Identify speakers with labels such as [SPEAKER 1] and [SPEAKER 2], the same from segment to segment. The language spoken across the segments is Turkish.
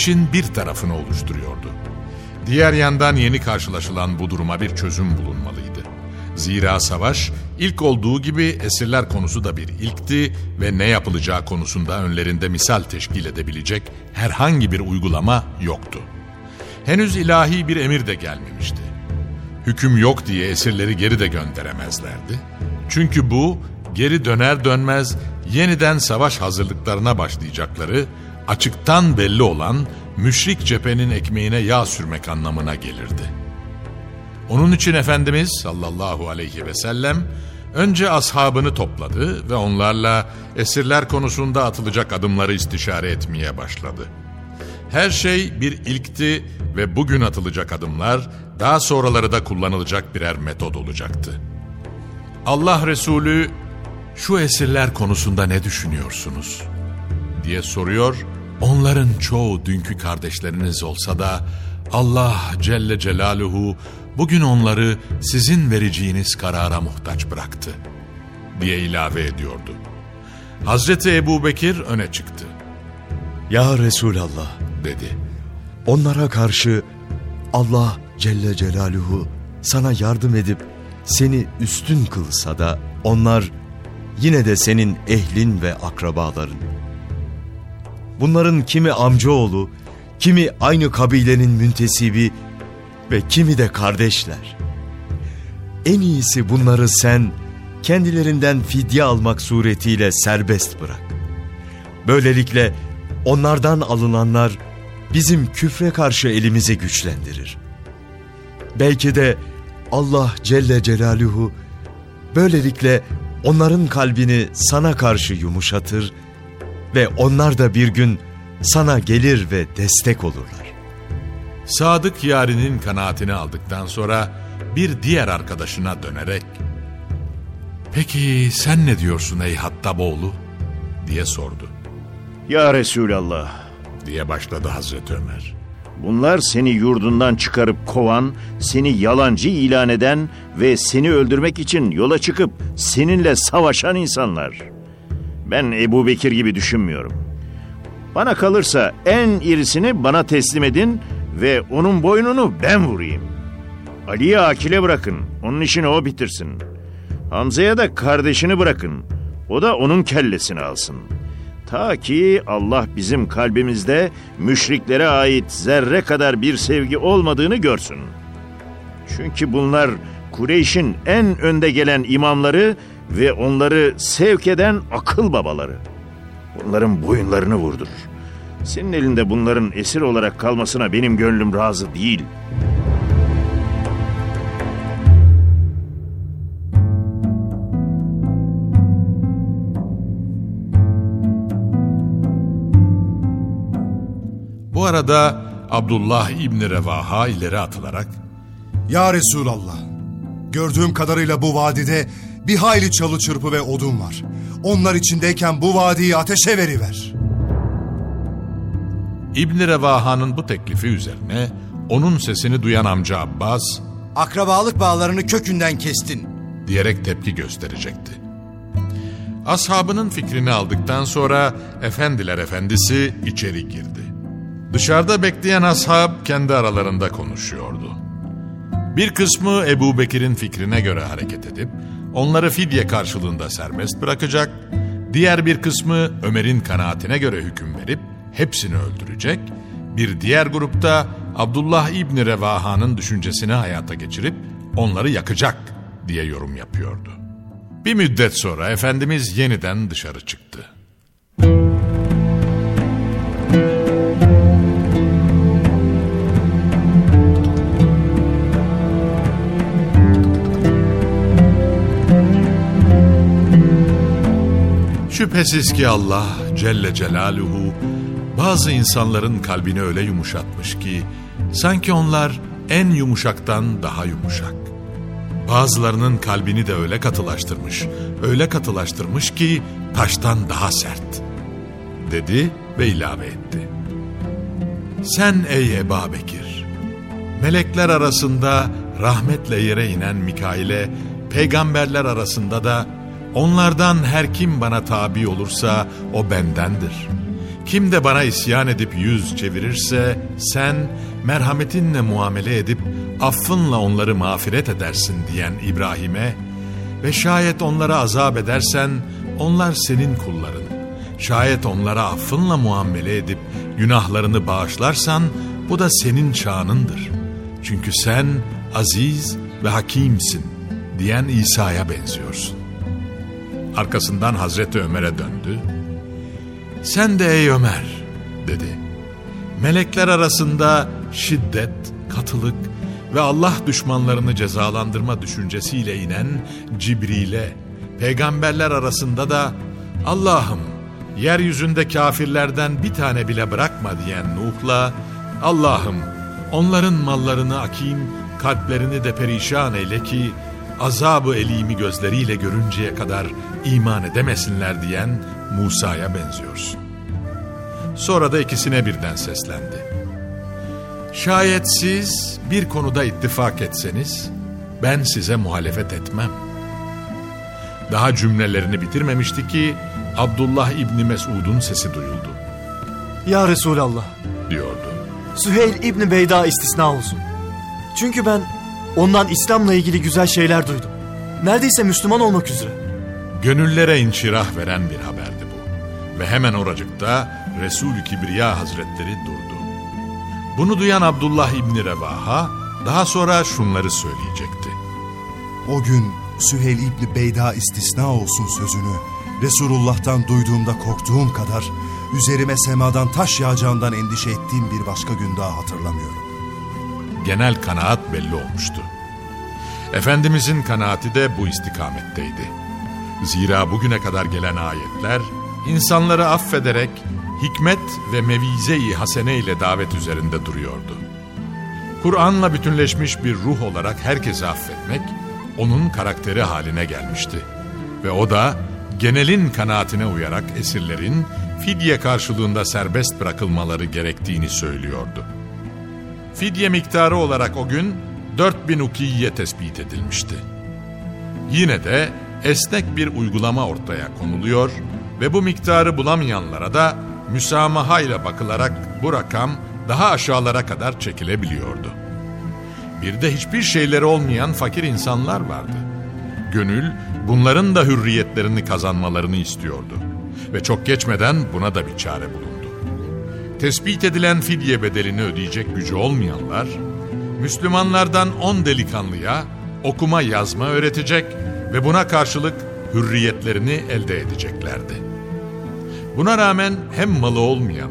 [SPEAKER 1] İşin bir tarafını oluşturuyordu. Diğer yandan yeni karşılaşılan bu duruma bir çözüm bulunmalıydı. Zira savaş ilk olduğu gibi esirler konusu da bir ilkti ve ne yapılacağı konusunda önlerinde misal teşkil edebilecek herhangi bir uygulama yoktu. Henüz ilahi bir emir de gelmemişti. Hüküm yok diye esirleri geri de gönderemezlerdi. Çünkü bu geri döner dönmez yeniden savaş hazırlıklarına başlayacakları açıktan belli olan müşrik cephenin ekmeğine yağ sürmek anlamına gelirdi. Onun için Efendimiz sallallahu aleyhi ve sellem önce ashabını topladı ve onlarla esirler konusunda atılacak adımları istişare etmeye başladı. Her şey bir ilkti ve bugün atılacak adımlar daha sonraları da kullanılacak birer metod olacaktı. Allah Resulü şu esirler konusunda ne düşünüyorsunuz? Diye soruyor. Onların çoğu dünkü kardeşleriniz olsa da Allah Celle Celaluhu bugün onları sizin vereceğiniz karara muhtaç bıraktı diye ilave ediyordu. Hazreti Ebu Bekir öne çıktı
[SPEAKER 2] Ya Resulallah
[SPEAKER 1] dedi.
[SPEAKER 2] onlara karşı Allah Celle Celaluhu sana yardım edip seni üstün kılsa da onlar yine de senin ehlin ve akrabaların. Bunların kimi amcaoğlu, kimi aynı kabilenin müntesibi ve kimi de kardeşler. En iyisi bunları sen kendilerinden fidye almak suretiyle serbest bırak. Böylelikle onlardan alınanlar bizim küfre karşı elimizi güçlendirir. Belki de Allah Celle Celaluhu böylelikle onların kalbini sana karşı yumuşatır onlar da bir gün sana gelir ve destek olurlar.
[SPEAKER 1] Sadık yarinin kanaatini aldıktan sonra bir diğer arkadaşına dönerek ''Peki sen ne diyorsun ey Hattaboğlu?'' diye sordu.
[SPEAKER 3] Ya Resulallah,
[SPEAKER 1] Diye başladı Hazreti Ömer.
[SPEAKER 3] bunlar seni yurdundan çıkarıp kovan, seni yalancı ilan eden ve seni öldürmek için yola çıkıp seninle savaşan insanlar. Ben Ebu Bekir gibi düşünmüyorum. Bana kalırsa en irisini bana teslim edin ve onun boynunu ben vurayım. Ali'yi Akil'e bırakın, onun işini o bitirsin. Hamza'ya da kardeşini bırakın, o da onun kellesini alsın. Ta ki Allah bizim kalbimizde müşriklere ait zerre kadar bir sevgi olmadığını görsün. Çünkü bunlar Kureyş'in en önde gelen imamları ve onları sevk eden akıl babaları. Bunların boyunlarını vurdur. Senin elinde bunların esir olarak kalmasına benim gönlüm razı değil.
[SPEAKER 1] Bu arada Abdullah İbni Revaha ileri atılarak
[SPEAKER 4] Ya Resulallah, gördüğüm kadarıyla bu vadide bir hayli çalı çırpı ve odun var. Onlar içindeyken bu vadiyi ateşe veriver.
[SPEAKER 1] İbn Revaha'nın bu teklifi üzerine onun sesini duyan amca Abbas
[SPEAKER 4] Akrabalık bağlarını kökünden kestin.
[SPEAKER 1] diyerek tepki gösterecekti. Ashabının fikrini aldıktan sonra efendiler efendisi içeri girdi. Dışarıda bekleyen ashab kendi aralarında konuşuyordu. Bir kısmı Ebu Bekir'in fikrine göre hareket edip onları fidye karşılığında serbest bırakacak, diğer bir kısmı Ömer'in kanaatine göre hüküm verip hepsini öldürecek, bir diğer grupta Abdullah İbni Revaha'nın düşüncesini hayata geçirip onları yakacak diye yorum yapıyordu. Bir müddet sonra Efendimiz yeniden dışarı çıktı. Şüphesiz ki Allah Celle Celaluhu bazı insanların kalbini öyle yumuşatmış ki sanki onlar en yumuşaktan daha yumuşak. Bazılarının kalbini de öyle katılaştırmış, öyle katılaştırmış ki taştan daha sert. Dedi ve ilave etti. Sen ey Eba Bekir, melekler arasında rahmetle yere inen Mikail'e, peygamberler arasında da onlardan her kim bana tabi olursa o bendendir. Kim de bana isyan edip yüz çevirirse sen merhametinle muamele edip affınla onları mağfiret edersin diyen İbrahim'e ve şayet onlara azap edersen onlar senin kulların. Şayet onlara affınla muamele edip günahlarını bağışlarsan bu da senin şanındır. Çünkü sen aziz ve hakimsin diyen İsa'ya benziyorsun. Arkasından Hazreti Ömer'e döndü. Sen de ey Ömer dedi. Melekler arasında şiddet, katılık ve Allah düşmanlarını cezalandırma düşüncesiyle inen Cibril'e, peygamberler arasında da Allah'ım yeryüzünde kafirlerden bir tane bile bırakma diyen Nuh'la Allah'ım onların mallarını akim, kalplerini de perişan eyle ki azabı elimi gözleriyle görünceye kadar iman edemesinler diyen Musa'ya benziyorsun. Sonra da ikisine birden seslendi. Şayet siz bir konuda ittifak etseniz ben size muhalefet etmem. Daha cümlelerini bitirmemişti ki Abdullah İbni Mesud'un sesi duyuldu
[SPEAKER 5] Ya Resulallah,
[SPEAKER 1] diyordu.
[SPEAKER 5] Süheyl İbni Beyda istisna olsun. Çünkü ben ondan İslam'la ilgili güzel şeyler duydum. Neredeyse Müslüman olmak üzere.
[SPEAKER 1] Gönüllere inşirah veren bir haberdi bu. Ve hemen oracıkta Resul-i Kibriya Hazretleri durdu. Bunu duyan Abdullah İbni Revaha daha sonra şunları söyleyecekti.
[SPEAKER 4] O gün Süheyl İbni Beyda istisna olsun sözünü Resulullah'tan duyduğumda korktuğum kadar üzerime semadan taş yağacağından endişe ettiğim bir başka gün daha hatırlamıyorum.
[SPEAKER 1] Genel kanaat belli olmuştu. Efendimizin kanaati de bu istikametteydi. Zira bugüne kadar gelen ayetler insanları affederek hikmet ve mevize-i hasene ile davet üzerinde duruyordu. Kur'an'la bütünleşmiş bir ruh olarak herkesi affetmek onun karakteri haline gelmişti. Ve o da genelin kanaatine uyarak esirlerin fidye karşılığında serbest bırakılmaları gerektiğini söylüyordu. Fidye miktarı olarak o gün 4000 ukiye tespit edilmişti. Yine de esnek bir uygulama ortaya konuluyor ve bu miktarı bulamayanlara da müsamaha ile bakılarak bu rakam daha aşağılara kadar çekilebiliyordu. Bir de hiçbir şeyleri olmayan fakir insanlar vardı. Gönül bunların da hürriyetlerini kazanmalarını istiyordu. Ve çok geçmeden buna da bir çare bulundu. Tespit edilen fidye bedelini ödeyecek gücü olmayanlar, Müslümanlardan on delikanlıya okuma yazma öğretecek ve buna karşılık hürriyetlerini elde edeceklerdi. Buna rağmen hem malı olmayan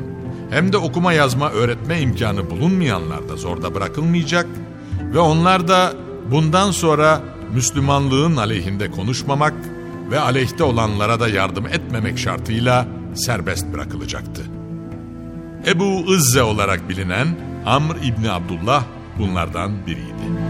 [SPEAKER 1] hem de okuma yazma öğretme imkanı bulunmayanlar da zorda bırakılmayacak ve onlar da bundan sonra Müslümanlığın aleyhinde konuşmamak ve aleyhte olanlara da yardım etmemek şartıyla serbest bırakılacaktı. Ebu Izze olarak bilinen Amr İbni Abdullah bunlardan biriydi.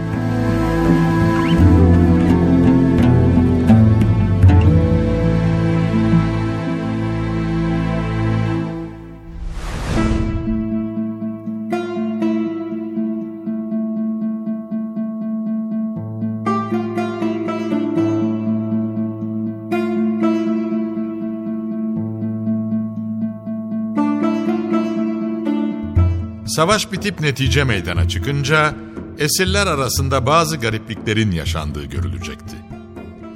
[SPEAKER 1] Savaş bitip netice meydana çıkınca esirler arasında bazı garipliklerin yaşandığı görülecekti.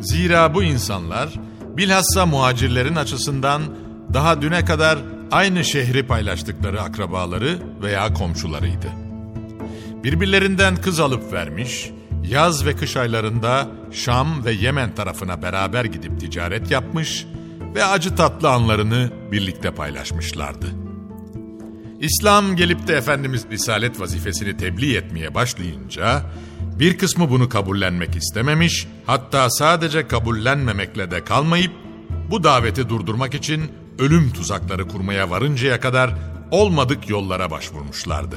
[SPEAKER 1] Zira bu insanlar bilhassa muhacirlerin açısından daha düne kadar aynı şehri paylaştıkları akrabaları veya komşularıydı. Birbirlerinden kız alıp vermiş, yaz ve kış aylarında Şam ve Yemen tarafına beraber gidip ticaret yapmış ve acı tatlı anlarını birlikte paylaşmışlardı. İslam gelip de Efendimiz Risalet vazifesini tebliğ etmeye başlayınca bir kısmı bunu kabullenmek istememiş, hatta sadece kabullenmemekle de kalmayıp bu daveti durdurmak için ölüm tuzakları kurmaya varıncaya kadar olmadık yollara başvurmuşlardı.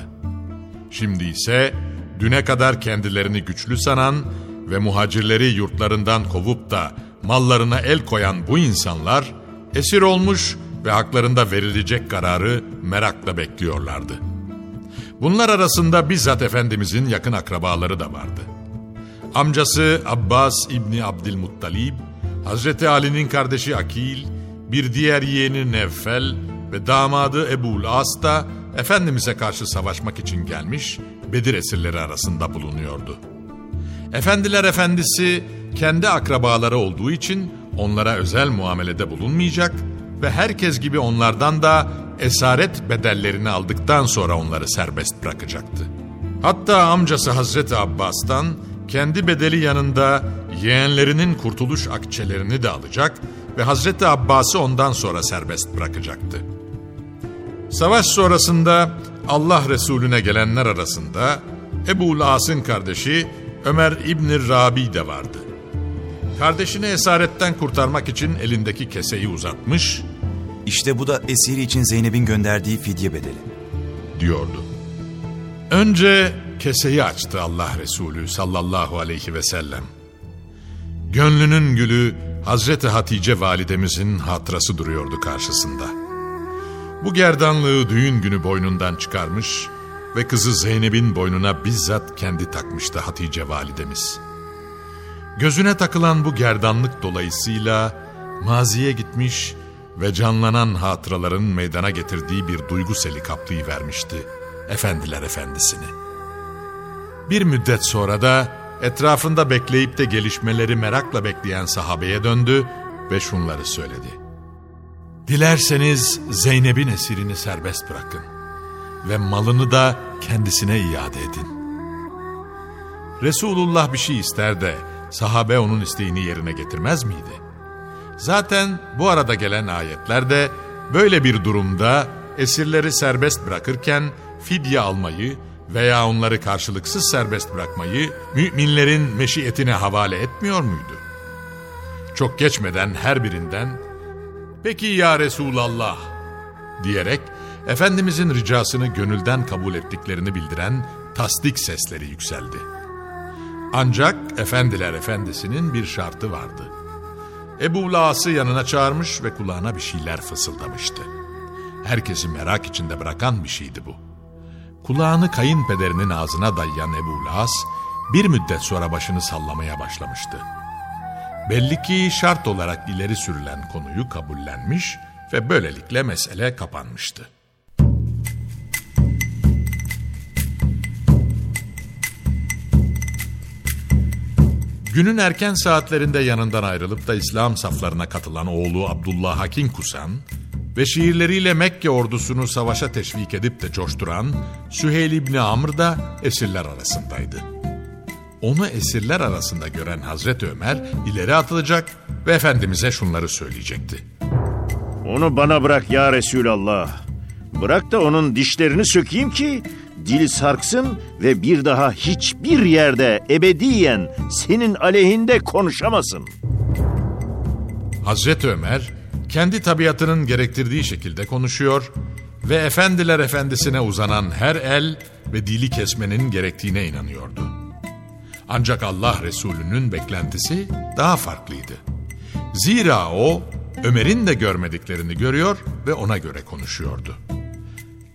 [SPEAKER 1] Şimdi ise düne kadar kendilerini güçlü sanan ve muhacirleri yurtlarından kovup da mallarına el koyan bu insanlar esir olmuş ve haklarında verilecek kararı merakla bekliyorlardı. Bunlar arasında bizzat Efendimizin yakın akrabaları da vardı. Amcası Abbas İbni Abdülmuttalib, Hazreti Ali'nin kardeşi Akil, bir diğer yeğeni Nevfel ve damadı Ebu'l As da Efendimiz'e karşı savaşmak için gelmiş Bedir esirleri arasında bulunuyordu. Efendiler efendisi kendi akrabaları olduğu için onlara özel muamelede bulunmayacak ve herkes gibi onlardan da esaret bedellerini aldıktan sonra onları serbest bırakacaktı. Hatta amcası Hazreti Abbas'tan kendi bedeli yanında yeğenlerinin kurtuluş akçelerini de alacak ve Hazreti Abbas'ı ondan sonra serbest bırakacaktı. Savaş sonrasında Allah Resulüne gelenler arasında Ebu Las'ın kardeşi Ömer İbni Rabi de vardı. Kardeşini esaretten kurtarmak için elindeki keseyi uzatmış,
[SPEAKER 6] İşte bu da esiri için Zeynep'in gönderdiği fidye bedeli.
[SPEAKER 1] diyordu. Önce keseyi açtı Allah Resulü sallallahu aleyhi ve sellem. Gönlünün gülü Hazreti Hatice validemizin hatırası duruyordu karşısında. Bu gerdanlığı düğün günü boynundan çıkarmış ve kızı Zeynep'in boynuna bizzat kendi takmıştı Hatice validemiz. Gözüne takılan bu gerdanlık dolayısıyla maziye gitmiş ve canlanan hatıraların meydana getirdiği bir duygu seli vermişti efendiler efendisini. Bir müddet sonra da etrafında bekleyip de gelişmeleri merakla bekleyen sahabeye döndü ve şunları söyledi. Dilerseniz Zeynep'in esirini serbest bırakın ve malını da kendisine iade edin. Resulullah bir şey ister de sahabe onun isteğini yerine getirmez miydi? Zaten bu arada gelen ayetler de böyle bir durumda esirleri serbest bırakırken fidye almayı veya onları karşılıksız serbest bırakmayı müminlerin meşiyetine havale etmiyor muydu? Çok geçmeden her birinden peki ya Resulallah diyerek Efendimizin ricasını gönülden kabul ettiklerini bildiren tasdik sesleri yükseldi. Ancak efendiler efendisinin bir şartı vardı. Ebu Las'ı yanına çağırmış ve kulağına bir şeyler fısıldamıştı. Herkesi merak içinde bırakan bir şeydi bu. Kulağını kayınpederinin ağzına dayayan Ebu Las bir müddet sonra başını sallamaya başlamıştı. Belli ki şart olarak ileri sürülen konuyu kabullenmiş ve böylelikle mesele kapanmıştı. Günün erken saatlerinde yanından ayrılıp da İslam saflarına katılan oğlu Abdullah Hakim Kusan ve şiirleriyle Mekke ordusunu savaşa teşvik edip de coşturan Süheyl İbni Amr da esirler arasındaydı. Onu esirler arasında gören Hazreti Ömer ileri atılacak ve Efendimiz'e şunları söyleyecekti.
[SPEAKER 3] Onu bana bırak ya Resulallah. Bırak da onun dişlerini sökeyim ki dil sarksın ve bir daha hiçbir yerde ebediyen senin aleyhinde konuşamasın.
[SPEAKER 1] Hazreti Ömer kendi tabiatının gerektirdiği şekilde konuşuyor ve efendiler efendisine uzanan her el ve dili kesmenin gerektiğine inanıyordu. Ancak Allah Resulü'nün beklentisi daha farklıydı. Zira o Ömer'in de görmediklerini görüyor ve ona göre konuşuyordu.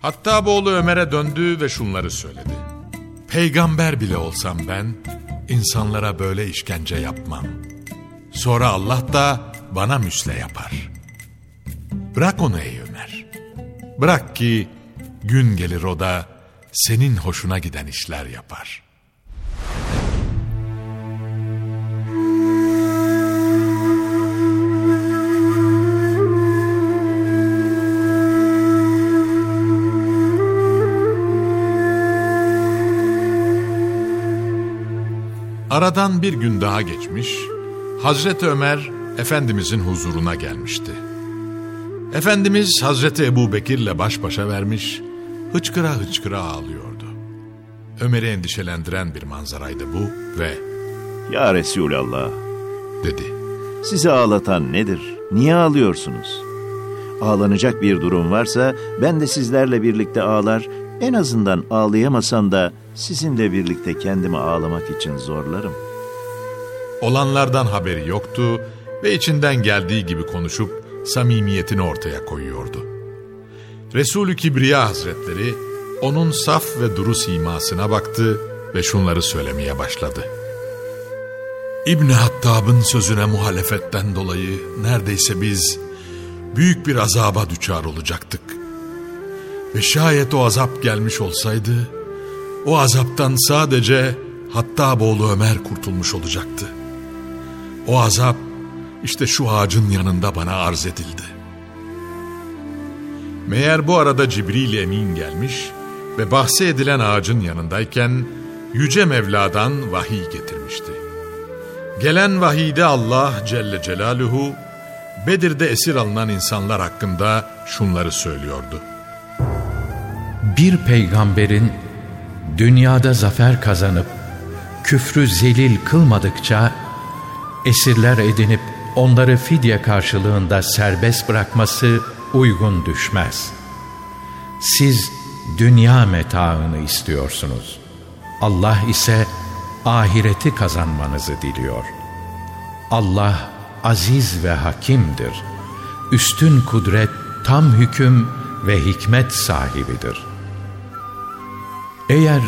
[SPEAKER 1] Hatta oğlu Ömer'e döndü ve şunları söyledi. Peygamber bile olsam ben insanlara böyle işkence yapmam. Sonra Allah da bana müsle yapar. Bırak onu ey Ömer. Bırak ki gün gelir o da senin hoşuna giden işler yapar. Aradan bir gün daha geçmiş, Hazreti Ömer Efendimizin huzuruna gelmişti. Efendimiz Hazreti Ebu Bekir'le baş başa vermiş, hıçkıra hıçkıra ağlıyordu. Ömer'i endişelendiren bir manzaraydı bu ve
[SPEAKER 3] Ya Resulallah,
[SPEAKER 1] dedi.
[SPEAKER 3] sizi ağlatan nedir? Niye ağlıyorsunuz? Ağlanacak bir durum varsa ben de sizlerle birlikte ağlar, en azından ağlayamasam da sizinle birlikte kendimi ağlamak için zorlarım.
[SPEAKER 1] Olanlardan haberi yoktu ve içinden geldiği gibi konuşup samimiyetini ortaya koyuyordu. Resulü Kibriya Hazretleri onun saf ve duru simasına baktı ve şunları söylemeye başladı. İbni Hattab'ın sözüne muhalefetten dolayı neredeyse biz büyük bir azaba düçar olacaktık. Ve şayet o azap gelmiş olsaydı, o azaptan sadece Hattaboğlu Ömer kurtulmuş olacaktı. O azap işte şu ağacın yanında bana arz edildi. Meğer bu arada Cibril Emin gelmiş ve bahse edilen ağacın yanındayken Yüce Mevla'dan vahiy getirmişti. Gelen vahiyde Allah Celle Celaluhu Bedir'de esir alınan insanlar hakkında şunları söylüyordu.
[SPEAKER 7] Bir peygamberin dünyada zafer kazanıp küfrü zelil kılmadıkça esirler edinip onları fidye karşılığında serbest bırakması uygun düşmez. Siz dünya metaını istiyorsunuz. Allah ise ahireti kazanmanızı diliyor. Allah aziz ve hakimdir. Üstün kudret, tam hüküm ve hikmet sahibidir. Eğer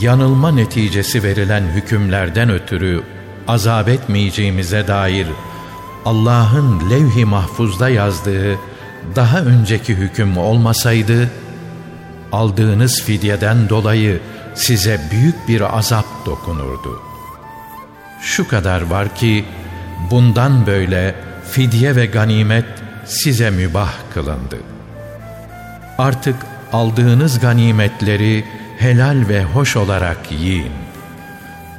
[SPEAKER 7] yanılma neticesi verilen hükümlerden ötürü azap etmeyeceğimize dair Allah'ın levh-i mahfuzda yazdığı daha önceki hüküm olmasaydı, aldığınız fidyeden dolayı size büyük bir azap dokunurdu. Şu kadar var ki, bundan böyle fidye ve ganimet size mübah kılındı. Artık aldığınız ganimetleri helal ve hoş olarak yiyin.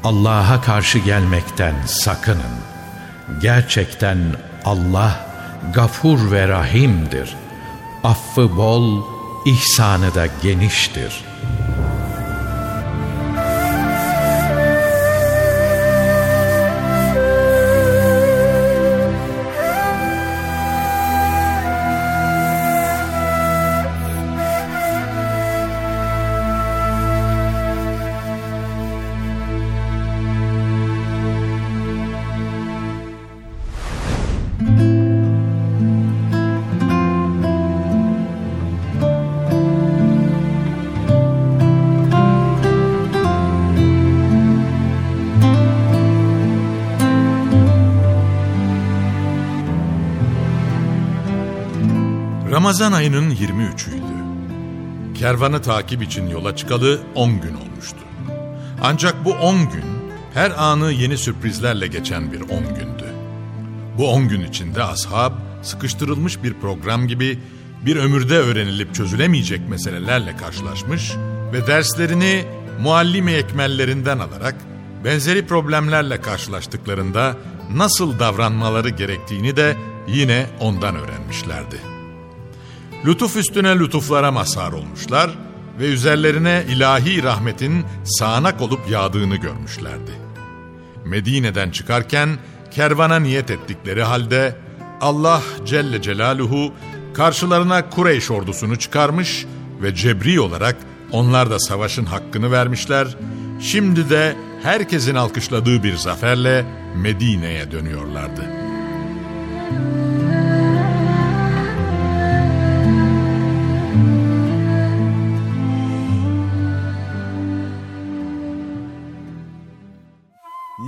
[SPEAKER 7] Allah'a karşı gelmekten sakının. Gerçekten Allah gafur ve rahimdir. Affı bol, ihsanı da geniştir.
[SPEAKER 1] Ramazan ayının 23'üydü. Kervanı takip için yola çıkalı 10 gün olmuştu. Ancak bu 10 gün her anı yeni sürprizlerle geçen bir 10 gündü. Bu 10 gün içinde ashab sıkıştırılmış bir program gibi bir ömürde öğrenilip çözülemeyecek meselelerle karşılaşmış ve derslerini muallime ekmellerinden alarak benzeri problemlerle karşılaştıklarında nasıl davranmaları gerektiğini de yine ondan öğrenmişlerdi. Lütuf üstüne lütuflara mazhar olmuşlar ve üzerlerine ilahi rahmetin sağanak olup yağdığını görmüşlerdi. Medine'den çıkarken kervana niyet ettikleri halde Allah Celle Celaluhu karşılarına Kureyş ordusunu çıkarmış ve cebri olarak onlar da savaşın hakkını vermişler. Şimdi de herkesin alkışladığı bir zaferle Medine'ye dönüyorlardı.